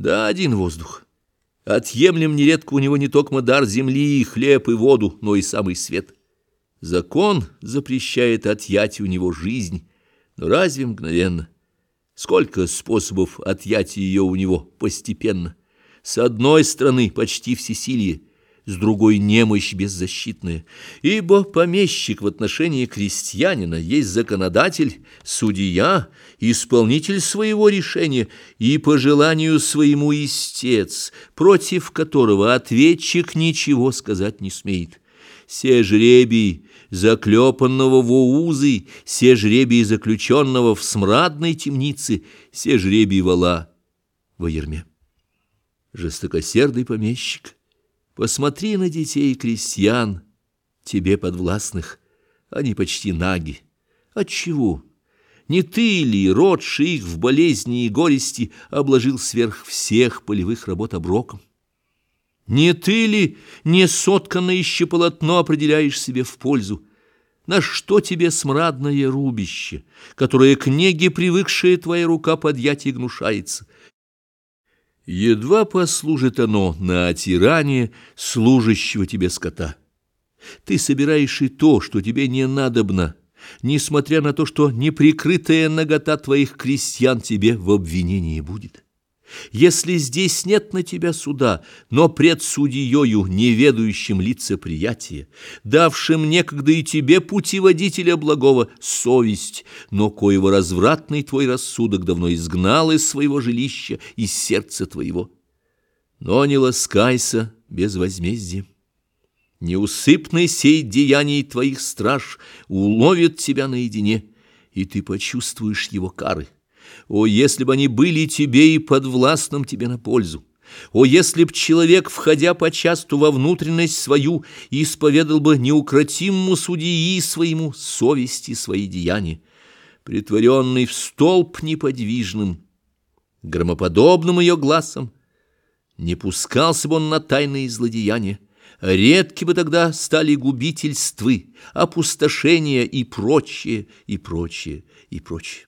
Да один воздух. Отъемлем нередко у него не только дар земли, хлеб и воду, но и самый свет. Закон запрещает отъять у него жизнь, но разве мгновенно? Сколько способов отъять ее у него постепенно? С одной стороны почти всесилие, с другой немощь беззащитная, ибо помещик в отношении крестьянина есть законодатель, судья, исполнитель своего решения и по желанию своему истец, против которого ответчик ничего сказать не смеет. Се жребий заклепанного в узы, се жребий заключенного в смрадной темнице, се жребий вала во ерме. Жестокосердый помещик — Посмотри на детей крестьян, тебе подвластных, они почти наги. Отчего? Не ты ли, родший их в болезни и горести, обложил сверх всех полевых работ оброком? Не ты ли, не сотканное еще полотно, определяешь себе в пользу? На что тебе смрадное рубище, которое книги, привыкшая твоя рука подъять и гнушается? Едва послужит оно на отирание служащего тебе скота. Ты собираешь и то, что тебе не надобно, несмотря на то, что неприкрытая нагота твоих крестьян тебе в обвинении будет. Если здесь нет на тебя суда, но пред судьею, неведающим лицеприятия, давшим некогда и тебе путеводителя благого совесть, но коего развратный твой рассудок давно изгнал из своего жилища, из сердца твоего. Но не ласкайся без возмездия. Неусыпный сей деяний твоих страж уловит тебя наедине, и ты почувствуешь его кары. О, если бы они были тебе и подвластным тебе на пользу! О, если б человек, входя почасту во внутренность свою, исповедал бы неукротимому судьи своему совести свои деяния, притворенный в столб неподвижным, громоподобным ее глазом, не пускался бы он на тайные злодеяния, редки бы тогда стали губительствы, опустошения и прочее, и прочее, и прочее.